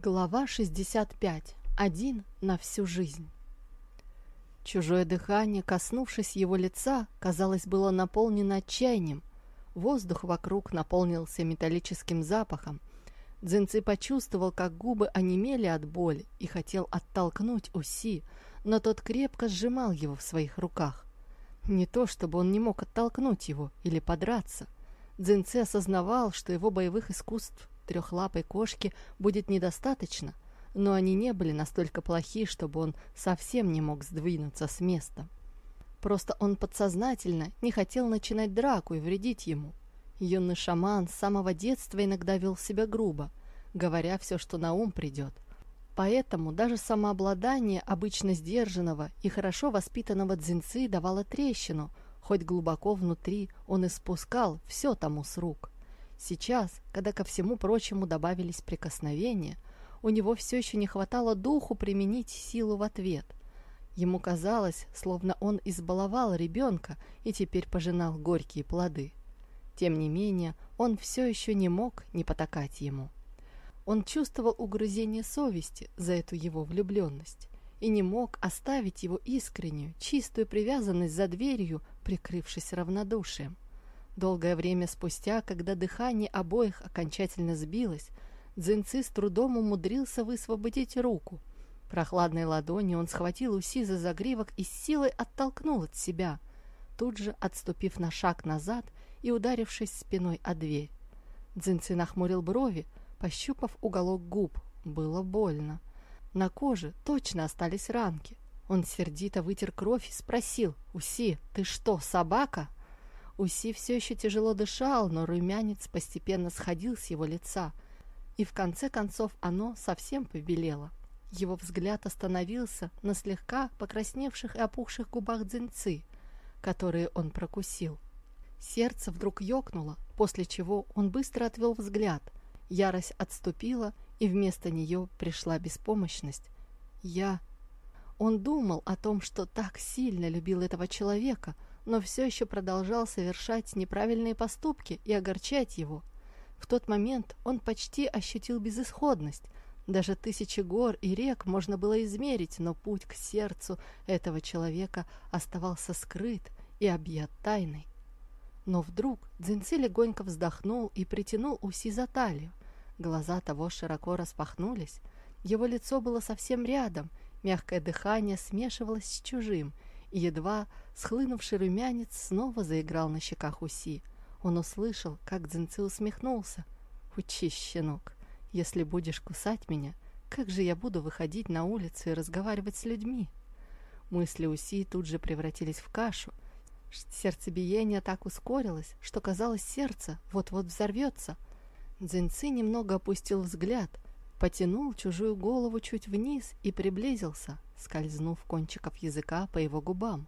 Глава 65. Один на всю жизнь. Чужое дыхание, коснувшись его лица, казалось, было наполнено отчаянием. Воздух вокруг наполнился металлическим запахом. Дзинци почувствовал, как губы онемели от боли и хотел оттолкнуть Уси, но тот крепко сжимал его в своих руках. Не то, чтобы он не мог оттолкнуть его или подраться. Дзинци осознавал, что его боевых искусств трехлапой кошки будет недостаточно, но они не были настолько плохи, чтобы он совсем не мог сдвинуться с места. Просто он подсознательно не хотел начинать драку и вредить ему. Юный шаман с самого детства иногда вел себя грубо, говоря все, что на ум придет. Поэтому даже самообладание обычно сдержанного и хорошо воспитанного дзинцы давало трещину, хоть глубоко внутри он испускал все тому с рук. Сейчас, когда ко всему прочему добавились прикосновения, у него все еще не хватало духу применить силу в ответ. Ему казалось, словно он избаловал ребенка и теперь пожинал горькие плоды. Тем не менее, он все еще не мог не потакать ему. Он чувствовал угрызение совести за эту его влюбленность и не мог оставить его искреннюю, чистую привязанность за дверью, прикрывшись равнодушием. Долгое время спустя, когда дыхание обоих окончательно сбилось, Дзинцы с трудом умудрился высвободить руку. Прохладной ладонью он схватил Уси за загривок и с силой оттолкнул от себя, тут же отступив на шаг назад и ударившись спиной о дверь. Дзинцы нахмурил брови, пощупав уголок губ. Было больно. На коже точно остались ранки. Он сердито вытер кровь и спросил, «Уси, ты что, собака?» Уси все еще тяжело дышал, но румянец постепенно сходил с его лица, и в конце концов оно совсем побелело. Его взгляд остановился на слегка покрасневших и опухших губах дзинцы, которые он прокусил. Сердце вдруг ёкнуло, после чего он быстро отвел взгляд. Ярость отступила, и вместо нее пришла беспомощность. «Я...» Он думал о том, что так сильно любил этого человека — но все еще продолжал совершать неправильные поступки и огорчать его. В тот момент он почти ощутил безысходность. Даже тысячи гор и рек можно было измерить, но путь к сердцу этого человека оставался скрыт и объят тайной. Но вдруг Дзинци легонько вздохнул и притянул Уси за талию. Глаза того широко распахнулись. Его лицо было совсем рядом, мягкое дыхание смешивалось с чужим — и едва схлынувший румянец снова заиграл на щеках Уси. Он услышал, как Дзинцы усмехнулся. «Учись, щенок, если будешь кусать меня, как же я буду выходить на улицу и разговаривать с людьми?» Мысли Уси тут же превратились в кашу. Сердцебиение так ускорилось, что казалось, сердце вот-вот взорвется. Дзинцы немного опустил взгляд, потянул чужую голову чуть вниз и приблизился, скользнув кончиков языка по его губам.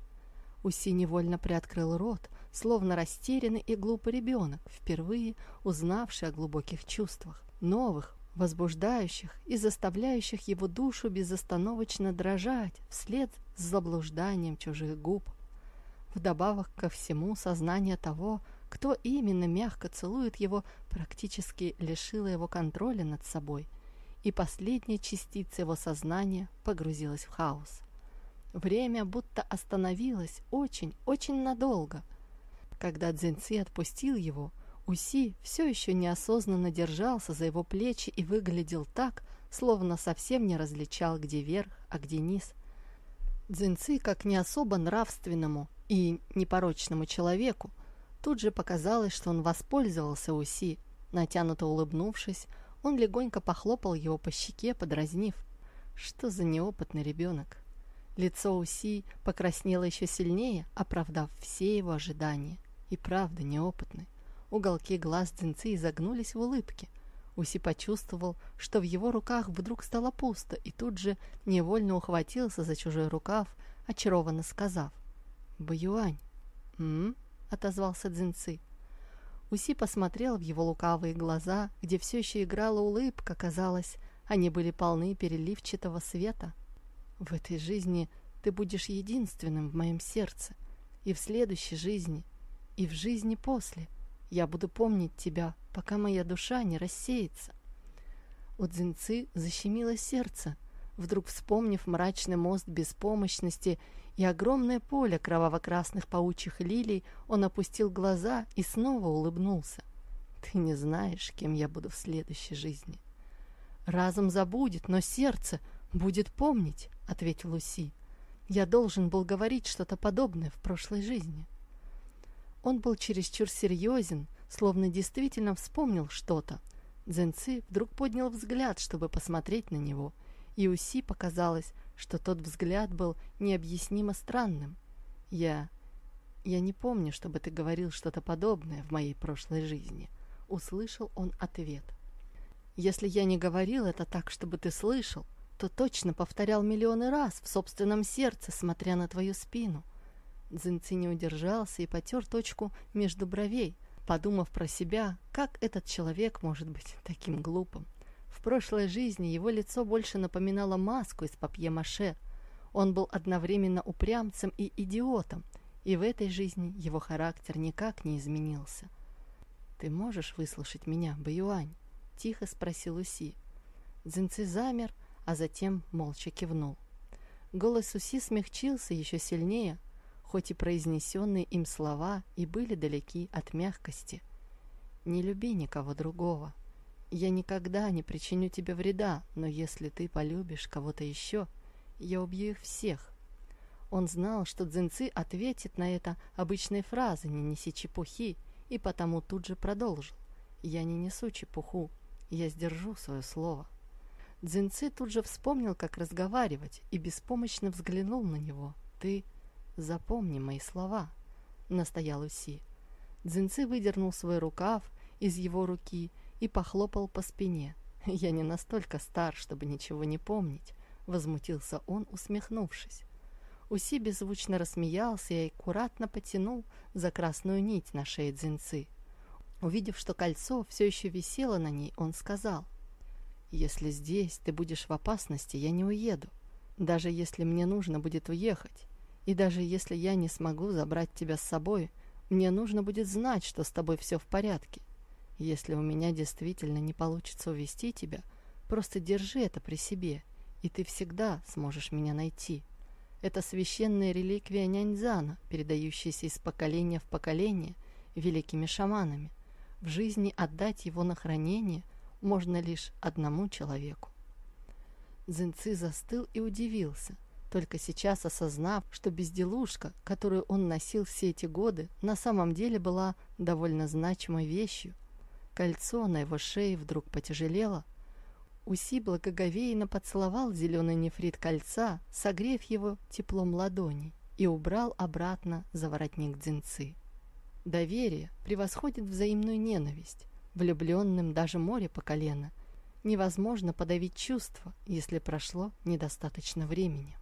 Уси невольно приоткрыл рот, словно растерянный и глупый ребенок, впервые узнавший о глубоких чувствах, новых, возбуждающих и заставляющих его душу безостановочно дрожать вслед с заблужданием чужих губ. Вдобавок ко всему сознание того, кто именно мягко целует его, практически лишило его контроля над собой – и последняя частица его сознания погрузилась в хаос. Время будто остановилось очень, очень надолго. Когда Дзинци отпустил его, Уси все еще неосознанно держался за его плечи и выглядел так, словно совсем не различал, где верх, а где низ. Дзинци, как не особо нравственному и непорочному человеку, тут же показалось, что он воспользовался Уси, натянуто улыбнувшись, он легонько похлопал его по щеке, подразнив. Что за неопытный ребенок? Лицо Уси покраснело еще сильнее, оправдав все его ожидания. И правда неопытный. Уголки глаз Дзинцы изогнулись в улыбке. Уси почувствовал, что в его руках вдруг стало пусто, и тут же невольно ухватился за чужой рукав, очарованно сказав «Баюань». «М?», отозвался Дзинцы. Уси посмотрел в его лукавые глаза, где все еще играла улыбка, казалось, они были полны переливчатого света. В этой жизни ты будешь единственным в моем сердце, и в следующей жизни, и в жизни после. Я буду помнить тебя, пока моя душа не рассеется. У Дзинцы защемило сердце, вдруг вспомнив мрачный мост беспомощности и огромное поле кроваво-красных паучьих лилий, он опустил глаза и снова улыбнулся. «Ты не знаешь, кем я буду в следующей жизни». «Разум забудет, но сердце будет помнить», — ответил Уси. «Я должен был говорить что-то подобное в прошлой жизни». Он был чересчур серьезен, словно действительно вспомнил что-то. Дзенци вдруг поднял взгляд, чтобы посмотреть на него, и Уси показалось, что тот взгляд был необъяснимо странным. «Я... я не помню, чтобы ты говорил что-то подобное в моей прошлой жизни», — услышал он ответ. «Если я не говорил это так, чтобы ты слышал, то точно повторял миллионы раз в собственном сердце, смотря на твою спину». Дзинци не удержался и потер точку между бровей, подумав про себя, как этот человек может быть таким глупым. В прошлой жизни его лицо больше напоминало маску из папье-маше. Он был одновременно упрямцем и идиотом, и в этой жизни его характер никак не изменился. «Ты можешь выслушать меня, Баюань?» — тихо спросил Уси. Дзинцы замер, а затем молча кивнул. Голос Уси смягчился еще сильнее, хоть и произнесенные им слова и были далеки от мягкости. «Не люби никого другого», я никогда не причиню тебе вреда, но если ты полюбишь кого-то еще, я убью их всех. Он знал, что Дзинцы ответит на это обычной фразой «не неси чепухи», и потому тут же продолжил. «Я не несу чепуху, я сдержу свое слово». Дзинцы тут же вспомнил, как разговаривать, и беспомощно взглянул на него. «Ты запомни мои слова», — настоял Уси. Дзинцы выдернул свой рукав из его руки и похлопал по спине. «Я не настолько стар, чтобы ничего не помнить», — возмутился он, усмехнувшись. Уси беззвучно рассмеялся и аккуратно потянул за красную нить на шее Дзинцы. Увидев, что кольцо все еще висело на ней, он сказал, «Если здесь ты будешь в опасности, я не уеду, даже если мне нужно будет уехать, и даже если я не смогу забрать тебя с собой, мне нужно будет знать, что с тобой все в порядке. Если у меня действительно не получится увести тебя, просто держи это при себе, и ты всегда сможешь меня найти. Это священная реликвия Няньзана, передающаяся из поколения в поколение великими шаманами. В жизни отдать его на хранение можно лишь одному человеку. Зинцы застыл и удивился, только сейчас осознав, что безделушка, которую он носил все эти годы, на самом деле была довольно значимой вещью, Кольцо на его шее вдруг потяжелело. Уси благоговейно поцеловал зеленый нефрит кольца, согрев его теплом ладони, и убрал обратно за воротник дзинцы. Доверие превосходит взаимную ненависть. Влюбленным даже море по колено. Невозможно подавить чувства, если прошло недостаточно времени.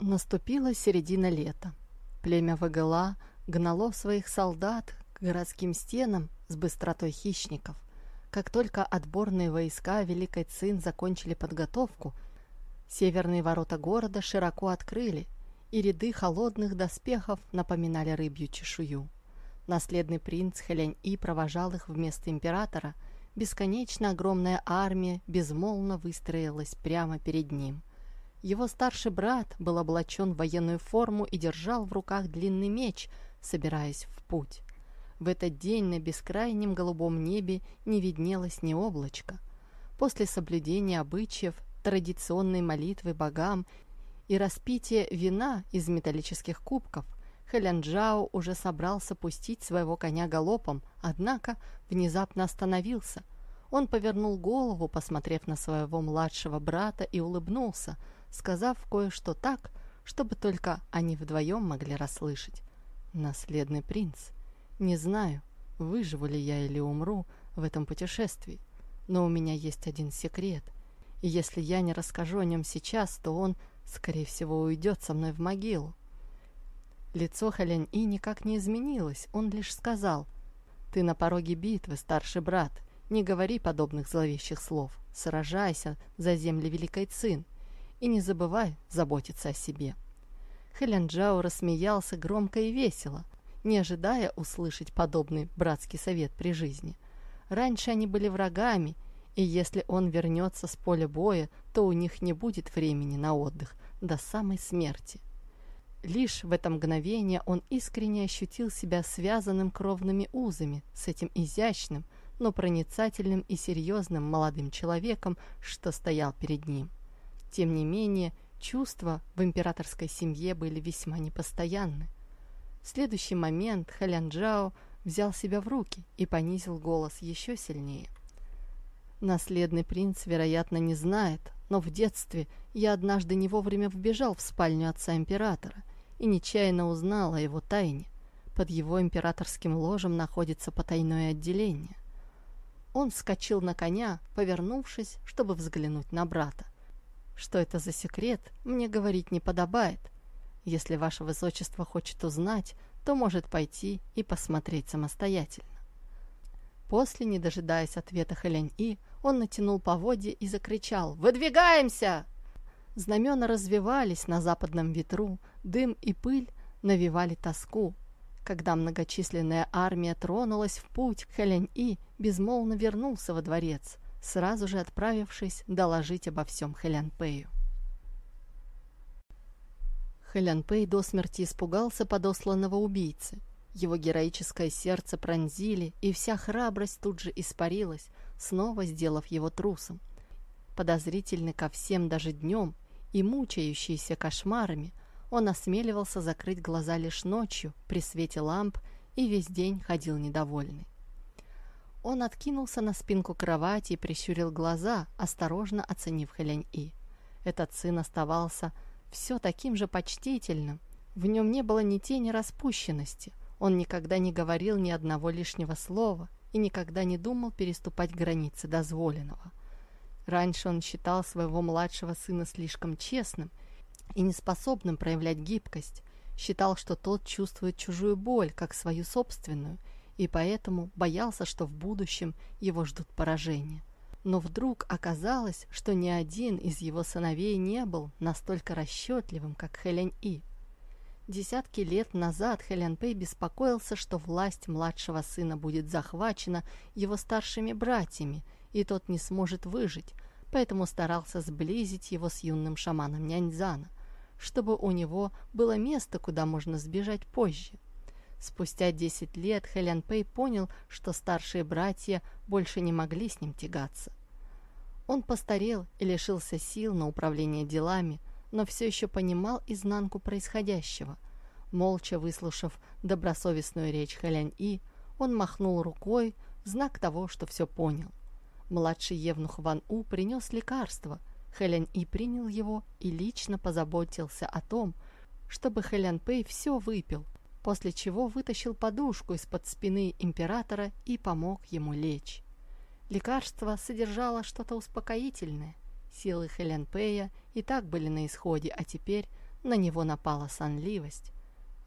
Наступила середина лета. Племя Вагела гнало своих солдат к городским стенам с быстротой хищников. Как только отборные войска Великой Цин закончили подготовку, северные ворота города широко открыли, и ряды холодных доспехов напоминали рыбью чешую. Наследный принц Хэлянь-И провожал их вместо императора, бесконечно огромная армия безмолвно выстроилась прямо перед ним. Его старший брат был облачен в военную форму и держал в руках длинный меч – собираясь в путь. В этот день на бескрайнем голубом небе не виднелось ни облачка. После соблюдения обычаев, традиционной молитвы богам и распития вина из металлических кубков, Хэлянджао уже собрался пустить своего коня галопом, однако внезапно остановился. Он повернул голову, посмотрев на своего младшего брата, и улыбнулся, сказав кое-что так, чтобы только они вдвоем могли расслышать. Наследный принц. Не знаю, выживу ли я или умру в этом путешествии, но у меня есть один секрет, и если я не расскажу о нем сейчас, то он, скорее всего, уйдет со мной в могилу. Лицо Хэлянь-И никак не изменилось, он лишь сказал, «Ты на пороге битвы, старший брат, не говори подобных зловещих слов, сражайся за земли Великой Цин и не забывай заботиться о себе». Хэлянджао рассмеялся громко и весело, не ожидая услышать подобный братский совет при жизни. Раньше они были врагами, и если он вернется с поля боя, то у них не будет времени на отдых до самой смерти. Лишь в это мгновение он искренне ощутил себя связанным кровными узами с этим изящным, но проницательным и серьезным молодым человеком, что стоял перед ним. Тем не менее, чувства в императорской семье были весьма непостоянны. В следующий момент Хэлян взял себя в руки и понизил голос еще сильнее. Наследный принц, вероятно, не знает, но в детстве я однажды не вовремя вбежал в спальню отца императора – и нечаянно узнал о его тайне. Под его императорским ложем находится потайное отделение. Он вскочил на коня, повернувшись, чтобы взглянуть на брата. Что это за секрет, мне говорить не подобает. Если ваше высочество хочет узнать, то может пойти и посмотреть самостоятельно. После, не дожидаясь ответа Хэлянь-И, он натянул поводья и закричал «Выдвигаемся!» Знамена развивались на западном ветру, дым и пыль навевали тоску. Когда многочисленная армия тронулась в путь, Хэлянь-И безмолвно вернулся во дворец, сразу же отправившись доложить обо всем Хэлян-Пэю. Хэлян-Пэй до смерти испугался подосланного убийцы. Его героическое сердце пронзили, и вся храбрость тут же испарилась, снова сделав его трусом. Подозрительный ко всем даже днем, и мучающийся кошмарами, он осмеливался закрыть глаза лишь ночью при свете ламп и весь день ходил недовольный. Он откинулся на спинку кровати и прищурил глаза, осторожно оценив Хэлянь-И. Этот сын оставался все таким же почтительным. В нем не было ни тени распущенности. Он никогда не говорил ни одного лишнего слова и никогда не думал переступать границы дозволенного – Раньше он считал своего младшего сына слишком честным и неспособным проявлять гибкость, считал, что тот чувствует чужую боль, как свою собственную, и поэтому боялся, что в будущем его ждут поражения. Но вдруг оказалось, что ни один из его сыновей не был настолько расчетливым, как Хэлянь И. Десятки лет назад Хэлянь Пэй беспокоился, что власть младшего сына будет захвачена его старшими братьями – и тот не сможет выжить, поэтому старался сблизить его с юным шаманом Няньзана, чтобы у него было место, куда можно сбежать позже. Спустя 10 лет Хэлян Пэй понял, что старшие братья больше не могли с ним тягаться. Он постарел и лишился сил на управление делами, но все еще понимал изнанку происходящего. Молча выслушав добросовестную речь Хэлянь И, он махнул рукой в знак того, что все понял. Младший евнух Ван У принес лекарство. Хэлянь И принял его и лично позаботился о том, чтобы Хэлян Пэй все выпил, после чего вытащил подушку из-под спины императора и помог ему лечь. Лекарство содержало что-то успокоительное. Силы Хэлян Пэя и так были на исходе, а теперь на него напала сонливость.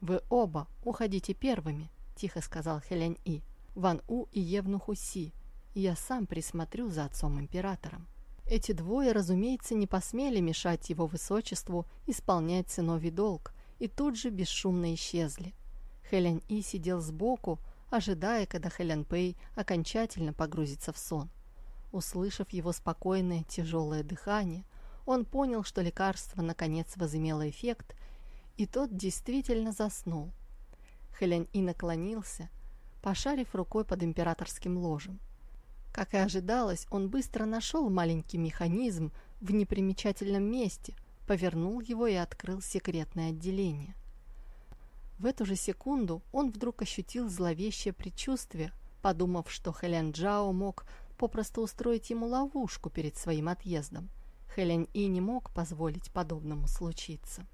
«Вы оба уходите первыми», — тихо сказал Хэлянь И. «Ван У и Евнуху Си я сам присмотрю за отцом-императором. Эти двое, разумеется, не посмели мешать его высочеству исполнять сыновий долг и тут же бесшумно исчезли. Хэлян И сидел сбоку, ожидая, когда Хэлян Пэй окончательно погрузится в сон. Услышав его спокойное тяжелое дыхание, он понял, что лекарство наконец возымело эффект, и тот действительно заснул. Хэлян И наклонился, пошарив рукой под императорским ложем. Как и ожидалось, он быстро нашел маленький механизм в непримечательном месте, повернул его и открыл секретное отделение. В эту же секунду он вдруг ощутил зловещее предчувствие, подумав, что Хэлян Джао мог попросту устроить ему ловушку перед своим отъездом. Хэлян И не мог позволить подобному случиться.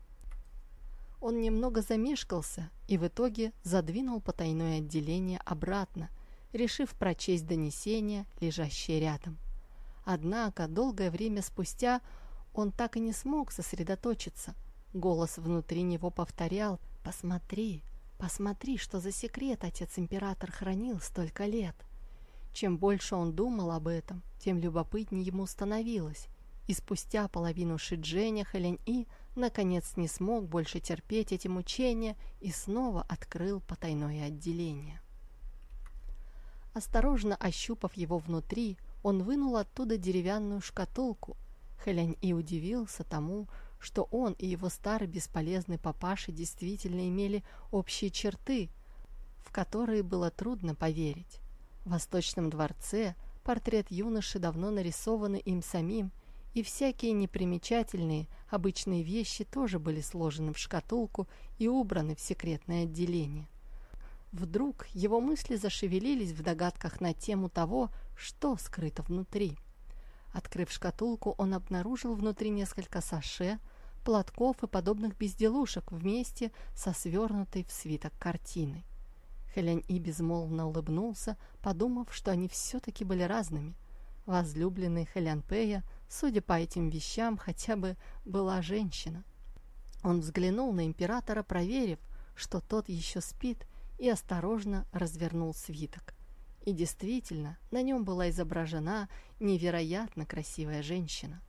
Он немного замешкался и в итоге задвинул потайное отделение обратно – решив прочесть донесение, лежащее рядом. Однако долгое время спустя он так и не смог сосредоточиться. Голос внутри него повторял «Посмотри, посмотри, что за секрет отец-император хранил столько лет». Чем больше он думал об этом, тем любопытнее ему становилось. И спустя половину Шидженя Хэлянь-И наконец не смог больше терпеть эти мучения и снова открыл потайное отделение. Осторожно ощупав его внутри, он вынул оттуда деревянную шкатулку. Хэлянь и удивился тому, что он и его старый бесполезный папаша действительно имели общие черты, в которые было трудно поверить. В Восточном дворце портрет юноши давно нарисованы им самим, и всякие непримечательные, обычные вещи тоже были сложены в шкатулку и убраны в секретное отделение. Вдруг его мысли зашевелились в догадках на тему того, что скрыто внутри. Открыв шкатулку, он обнаружил внутри несколько саше, платков и подобных безделушек вместе со свернутой в свиток картиной. Хелянь И безмолвно улыбнулся, подумав, что они все-таки были разными. Возлюбленный Хэлян Пэя, судя по этим вещам, хотя бы была женщина. Он взглянул на императора, проверив, что тот еще спит, и осторожно развернул свиток. И действительно, на нем была изображена невероятно красивая женщина.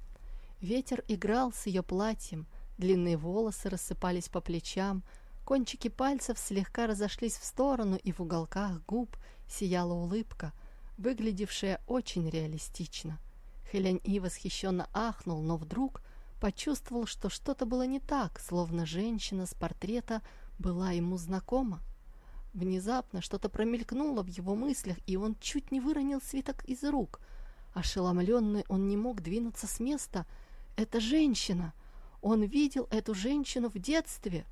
Ветер играл с ее платьем, длинные волосы рассыпались по плечам, кончики пальцев слегка разошлись в сторону, и в уголках губ сияла улыбка, выглядевшая очень реалистично. Хелянь И восхищенно ахнул, но вдруг почувствовал, что что-то было не так, словно женщина с портрета была ему знакома. Внезапно что-то промелькнуло в его мыслях, и он чуть не выронил свиток из рук. Ошеломленный он не мог двинуться с места. «Это женщина!» Он видел эту женщину в детстве.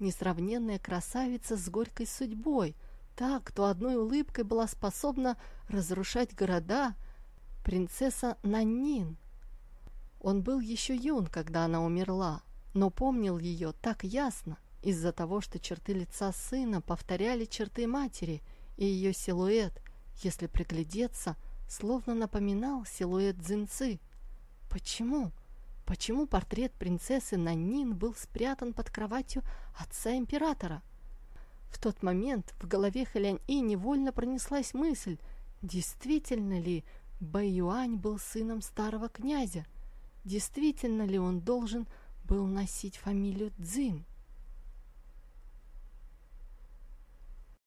Несравненная красавица с горькой судьбой. Так, кто одной улыбкой была способна разрушать города. Принцесса Наннин. Он был еще юн, когда она умерла, но помнил ее так ясно, из-за того, что черты лица сына повторяли черты матери, и ее силуэт, если приглядеться, словно напоминал силуэт Дзинцы. Почему? Почему портрет принцессы Нанин был спрятан под кроватью отца императора? В тот момент в голове Хэлянь-И невольно пронеслась мысль, действительно ли Бэйюань был сыном старого князя? Действительно ли он должен был носить фамилию Цзин?